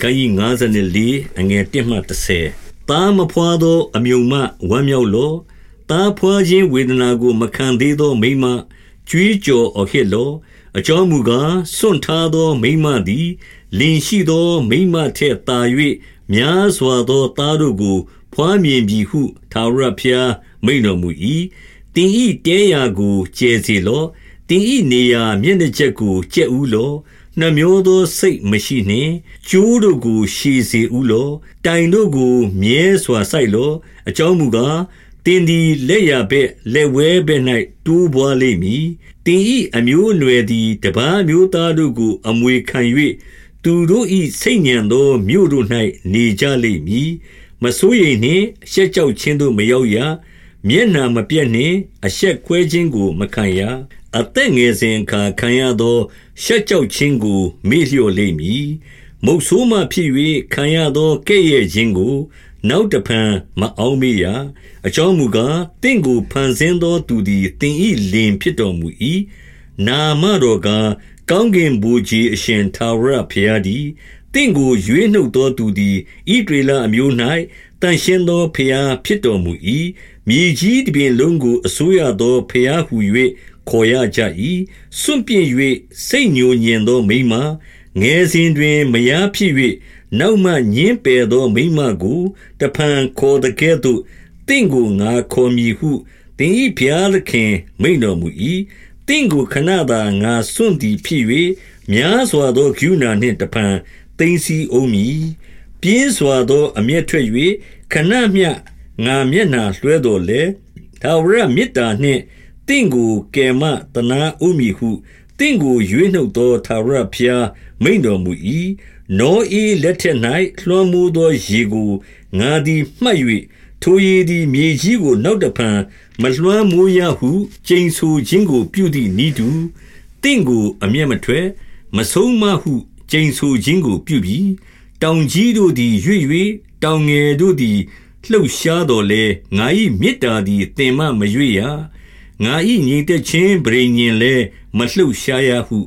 ခန်းကြီး54အငယ်1မှ30တာမဖွာသောအမြုံမဝမ်းမြောက်လောတာဖွာခြင်းဝေဒနာကို မခံသေးသောမိမကြွေးကြော်အဟစ်လောအကြောင်းမူကားစွန့်ထားသောမိမသည်လင်ရှိသောမိမထက်သာ၍များစွာသောသားတို့ကို ဖွားမြင်ပြီဟုသာရဖျားမိန်တော်မူ၏တင်ဤတဲရာကိုကျဲစေလော တင်ဤနေရာမျက်နှာချက်ကိုကြက်ဦးလောနှမျိုးသောစိတ်မရှိနှင့်ကျိုးတို့ကိုရှည်စေဦးလောတိုင်တို့ကိုမြဲစွာစိုက်လောအကြောင်းမူကားတင်ဒီလက်ရဘက်လက်ဝဲဘက်၌တိုးပွားလိမ့်မည်တင်ဤအမျိုးအနွယ်သည်တပားမျိုးသားတို့ကို အမွေခံ၍သူတို့ဤစိတ်ညံသောမြို့တို့၌နေကြလိမ့်မည်မစိုးရိမ်နှင့်ရှက်ကြောက်ခြင်းတို့မရောက်ရမျက်နှာမပြတ်နှင့်အဆက်ခွဲခြင်းကိုမခံရ အသက်ငယ်စဉ်အခါခံရသောရှက်ကြောက်ခြင်းကိုမေ့လျော့လိမ့်မည်။မုတ်ဆိုးမှဖြစ်၍ခံရသောကဲ့ရဲ့ခြင်းကို နောက်တဖန်မအောက်မေ့ရ။အကြောင်းမူကားတင့်ကိုဖန်ဆင်းသောသူသည်တင်ဤလင်ဖြစ်တော်မူ၏။နာမတော်ကားကောင်းကင်ဘုရားအရှင်သာရဖျားသည်တင့်ကိုရွေးနှုတ်သောသူသည်ဣဒေလအမျိုး၌တန်ရှင်းသောဖျားဖြစ်တော်မူ၏။မြေကြီးတပြင်လုံးကိုအစိုးရသောဖျားဟု၍ ခေါ်ရကြ၏စွန့်ပြစ်၍စိတ်ညိုညင်သောမိမငယ်စဉ်တွင်မယားဖြစ်၍နောက်မှညင်းပယ်သောမိမကိုတဖန်ခေါ်တဲ့ကဲ့သို့တင့်ကိုငါခေါ်မည်ဟုတင်ဤဖျားသခင်မိန်တော်မူ၏တင့်ကိုခဏသာငါစွန့်သည်ဖြစ်၍များစွာသောကျူနာနှင့်တဖန်သိမ့်စီအောင်မည်ပြင်းစွာသောအမျက်ထွက်၍ခဏမျှငါမျက်နာလွှဲတော်လေသာဝရမေတ္တာနှင့် တင့်ကိုကယ်မတနာဥမည်ဟုတင့်ကိုရွေးနှုတ်သောသာရဖျားမိန်တော်မူ၏နောဤလက်ထက်၌လွှမ်းမိုးသောရေကိုငါသည်မှတ်၍ထိုရေသည်မြေကြီးကိုနောက်တဖန်မလွှမ်းမိုးရဟုကျိန်ဆူခြင်းကို ပြုသည့်ဤသူတင့်ကိုအမျက်မထွက်မဆုံးမဟုကျိန်ဆူခြင်းကို ပြုပြီးတောင်ကြီးတို့သည်ရွေ့၍တောင်ငယ်တို့သည်လှုပ်ရှားတော်လဲငါ၏မေတ္တာသည်တင်မမရွေ့ရ ငါ၏ညီသက်ချင်းပရိညင်လဲမလှုပ်ရှားရဟု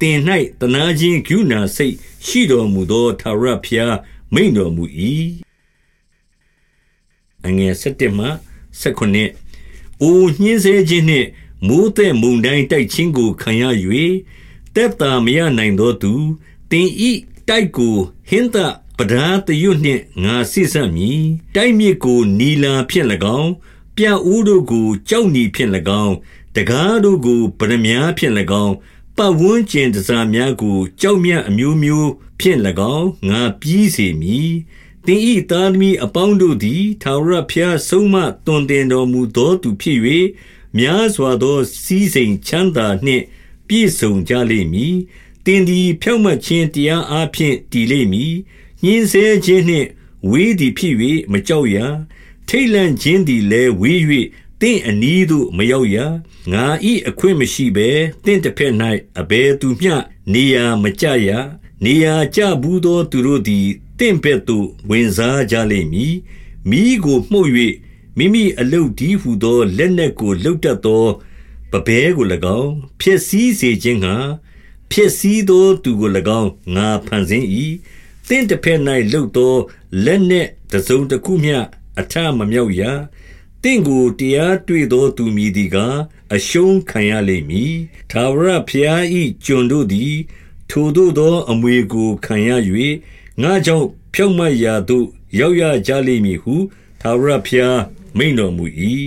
တင်၌တနာခြင်းကျူနာစိတ်ရှိတော်မူသောသာရဖျားမိန်တော်မူ၏အငယ်7မှ19အိုညင်းစေခြင်းနှင့်မိုးတဲ့မုန်တိုင်းတိုက်ခြင်းကိုခံရ၍တက်တာမရနိုင်သောသူတင်ဤတိုက်ကိုဟင်းသပဒာတရွနှင့်ငါဆိဆက်မည်တိုက်မြစ်ကိုနီလာဖြင့်၎င်း ပြအိုးတို့ကိုကြောက်နီဖြင့်၎င်းတကားတို့ကိုဗရမ ्या ဖြင့်၎င်းပတ်ဝန်းကျင်တစားများကိုကြောက်မြတ်အမျိုးမျိုးဖြင့်၎င်းငါပြီးစေမည်တင်ဤသားသမီးအပေါင်းတို့သည်သာရဖျားဆုံးမတွင်တင်တော်မူသောသူဖြစ်၍များစွာသောစီးစိမ်ချမ်းသာနှင့် ပြည့်စုံကြလိမ့်မည်တင်သည်ဖြောက်မှတ်ခြင်းတရားအားဖြင့်တည်လိမ့်မည်ညင်းဆဲခြင်းနှင့်ဝေးသည်ဖြစ်၍မကြောက်ရ ထိတ်လန့်ခြင်းသည်လည်းဝေး၍တင့်အနီးသို့မရောက်ရငါဤအခွင့်မရှိဘဲတင့်တစ်ဖက်၌အဘယ်သူမျှနေရာမကြရနေရာကြဘူးသောသူတို့သည်တင့်ဘက်သို့ဝင်စားကြလိမ့်မည်မိကိုမှုတ်၍မိမိအလုတ်ဒီဟုသောလက်နက်ကိုလှုပ်တတ်သောပပဲကို၎င်းဖြစ်စည်းစေခြင်းငှာဖြစ်စည်းသောသူကို၎င်းငါဖန်ဆင်း၏တင့်တစ်ဖက်၌လှုပ်သောလက်နက်တစုံတစ်ခုမျှ အထမမြောက်ရတင့်ကိုတရားတွေ့သောသူမည်သည်ကားအရှုံးခံရလိမ့်မည်သာဝရဖျားဤကျွန်တို့သည် ထိုတို့သောအမွေကိုခံရ၍ငါကြောင့်ဖြောက်မတ်ရာသို့ရောက်ရကြလိမ့်မည်ဟုသာဝရဖျားမိန်တော်မူ၏